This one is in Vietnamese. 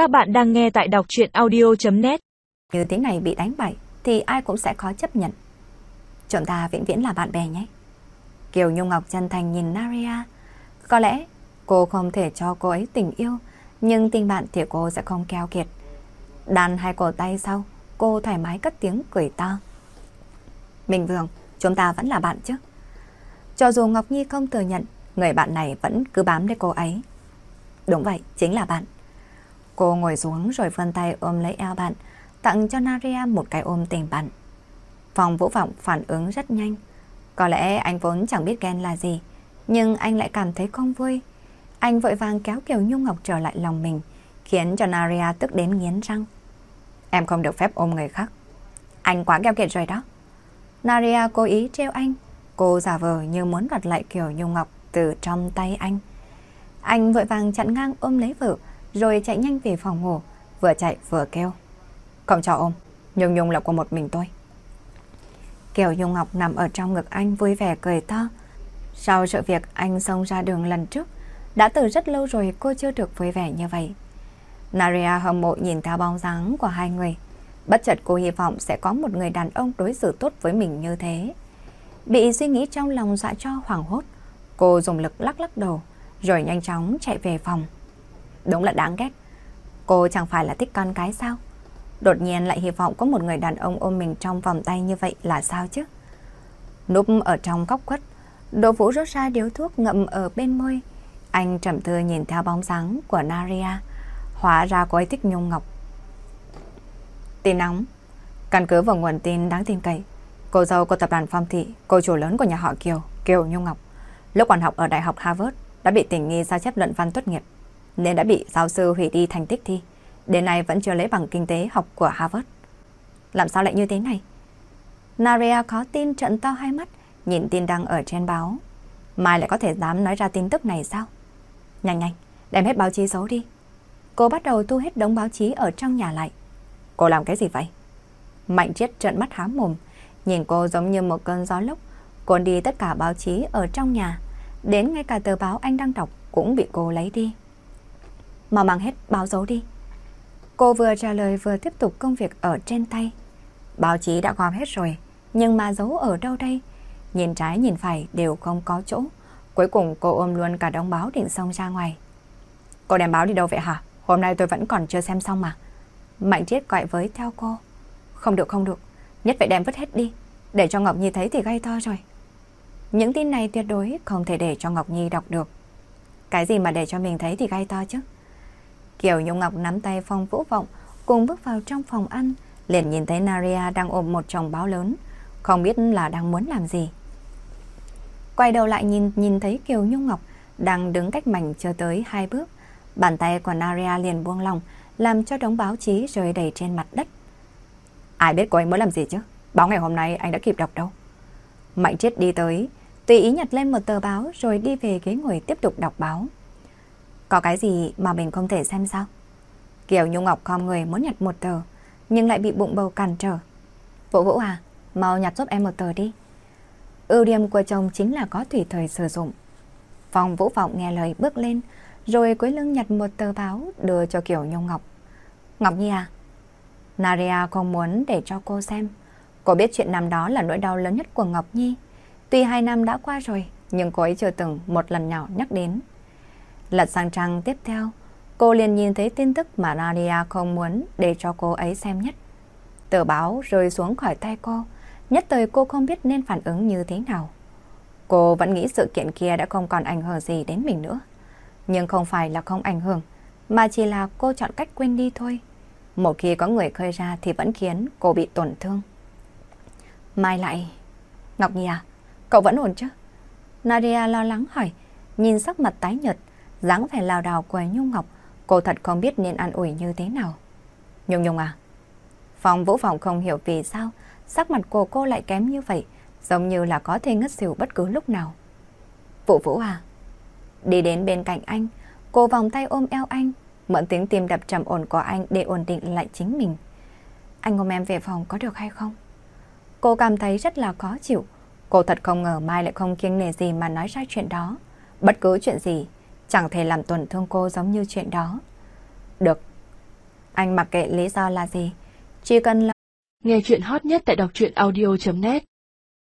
Các bạn đang nghe tại đọc chuyện audio.net Như thế này bị đánh bại thì ai cũng sẽ khó chấp nhận. Chúng ta vĩnh viễn là bạn bè nhé. Kiều Nhung Ngọc chân thành nhìn Naria. Có lẽ cô không thể cho cô ấy tình yêu, nhưng tình bạn thì cô sẽ không keo kiệt. Đàn hai cổ tay sau, cô thoải mái cất tiếng cười to. Minh Vương, chúng ta vẫn là bạn chứ? Cho dù Ngọc Nhi không thừa nhận, người bạn này vẫn cứ bám lấy cô ấy. Đúng vậy, chính là bạn. Cô ngồi xuống rồi vươn tay ôm lấy eo bạn, tặng cho Naria một cái ôm tình bạn. Phòng vũ vọng phản ứng rất nhanh. Có lẽ anh vốn chẳng biết ghen là gì, nhưng anh lại cảm thấy không vui. Anh vội vàng kéo Kiều Nhung Ngọc trở lại lòng mình, khiến cho Naria tức đến nghiến răng. Em không được phép ôm người khác. Anh quá keo kiệt rồi đó. Naria cố ý treo anh. Cô giả vờ như muốn đoạt lại Kiều Nhung Ngọc từ trong tay anh. Anh vội vàng chặn ngang ôm lấy vợ, rồi chạy nhanh về phòng ngủ, vừa chạy vừa kêu. Không cho ôm, Nhung Nhung là của một mình tôi. Kiều Nhung Ngọc nằm ở trong ngực anh vui vẻ cười to. Sau sự việc anh xông ra đường lần trước, đã từ rất lâu rồi cô chưa được vui vẻ như vậy. Naria hâm mộ nhìn theo bóng dáng của hai người. Bất chợt cô hy vọng sẽ có một người đàn ông đối xử tốt với mình như thế. Bị suy nghĩ trong lòng dọa cho hoảng hốt, cô dùng lực lắc lắc đầu, rồi nhanh chóng chạy về phòng. Đúng là đáng ghét. Cô chẳng phải là thích con cái sao? Đột nhiên lại hy vọng có một người đàn ông ôm mình trong vòng tay như vậy là sao chứ? Núp ở trong góc quất, Đỗ Vũ rút ra điếu thuốc ngậm ở bên môi. Anh trầm tư nhìn theo bóng dáng của Naria. Hóa ra cô ấy thích Nhung Ngọc. Tin nóng. Căn cứ vào nguồn tin đáng tin cậy. Cô dâu của tập đoàn Phong Thị, cô chủ lớn của nhà họ Kiều, Kiều Nhung Ngọc. Lúc còn học ở Đại học Harvard, đã bị tình nghi sao chép luận văn tốt nghiệp, nên đã bị giáo sư hủy đi thành tích thi. Đến nay vẫn chưa lấy bằng kinh tế học của Harvard. Làm sao lại như thế này? Naria khó tin trận to hai mắt, nhìn tin đăng ở trên báo. Mai lại có thể dám nói ra tin tức này sao? Nhanh nhanh, đem hết báo chí xấu đi. Cô bắt đầu thu hết đống báo chí ở trong nhà lại. Cô làm cái gì vậy? Mạnh chết trận mắt há mồm, nhìn cô giống như một cơn gió lốc, cuốn đi tất cả báo chí ở trong nhà. Đến ngay cả tờ báo anh đang đọc cũng bị cô lấy đi. Mà mang hết báo giấu đi. Cô vừa trả lời vừa tiếp tục công việc ở trên tay. Báo chí đã gom hết rồi, nhưng mà giấu ở đâu đây? Nhìn trái nhìn phải đều không có chỗ. Cuối cùng cô ôm luôn cả đống báo định xông ra ngoài. Cô đem báo đi đâu vậy hả? Hôm nay tôi vẫn còn chưa xem xong mà. Mạnh Triết gọi với theo cô. Không được không được, nhất phải đem vứt hết đi. Để cho Ngọc Nhi thấy thì gây to rồi. Những tin này tuyệt đối không thể để cho Ngọc Nhi đọc được. Cái gì mà để cho mình thấy thì gây to chứ. Kiều Nhung Ngọc nắm tay Phong Vũ Vọng cùng bước vào trong phòng ăn, liền nhìn thấy Naria đang ôm một chồng báo lớn, không biết là đang muốn làm gì. Quay đầu lại nhìn nhìn thấy Kiều Nhung Ngọc đang đứng cách mảnh chưa tới hai bước, bàn tay của Naria liền buông lòng, làm cho đống báo chí rơi đầy trên mặt đất. Ai biết cô anh muốn làm gì chứ? Báo ngày hôm nay anh đã kịp đọc đâu. Mạnh chết đi tới, tùy ý nhặt lên một tờ báo rồi đi về ghế ngồi tiếp tục đọc báo. Có cái gì mà mình không thể xem sao? Kiều Nhung Ngọc khom người muốn nhặt một tờ, nhưng lại bị bụng bầu cản trở. Vũ Vũ à, mau nhặt giúp em một tờ đi. Ưu điểm của chồng chính là có tùy thời sử dụng. Phòng Vũ Vọng nghe lời bước lên, rồi cuối lưng nhặt một tờ báo đưa cho Kiều Nhung Ngọc. Ngọc Nhi à? Naria không muốn để cho cô xem. Cô biết chuyện năm đó là nỗi đau lớn nhất của Ngọc Nhi. Tuy hai năm đã qua rồi, nhưng cô ấy chưa từng một lần nào nhắc đến. Lật sang trang tiếp theo, cô liền nhìn thấy tin tức mà Nadia không muốn để cho cô ấy xem nhất. Tờ báo rơi xuống khỏi tay cô, nhất thời cô không biết nên phản ứng như thế nào. Cô vẫn nghĩ sự kiện kia đã không còn ảnh hưởng gì đến mình nữa. Nhưng không phải là không ảnh hưởng, mà chỉ là cô chọn cách quên đi thôi. Một khi có người khơi ra thì vẫn khiến cô bị tổn thương. Mai lại... Ngọc Nhi à, cậu vẫn ổn chứ? Nadia lo lắng hỏi, nhìn sắc mặt tái nhợt, dáng vẻ lào đảo của Nhung Ngọc, cô thật không biết nên an ủi như thế nào. Nhung Nhung à? Phòng vũ phòng không hiểu vì sao sắc mặt của cô lại kém như vậy, giống như là có thể ngất xỉu bất cứ lúc nào. Vũ Vũ à? Đi đến bên cạnh anh, cô vòng tay ôm eo anh, mượn tiếng tim đập trầm ổn của anh để ổn định lại chính mình. Anh ôm em về phòng có được hay không? Cô cảm thấy rất là khó chịu. Cô thật không ngờ Mai lại không kiêng nề gì mà nói ra chuyện đó. Bất cứ chuyện gì, chẳng thể làm tổn thương cô giống như chuyện đó. Được, Anh mặc kệ lý do là gì, chỉ cần là... Nghe chuyện hot nhất tại đọc truyện audio.net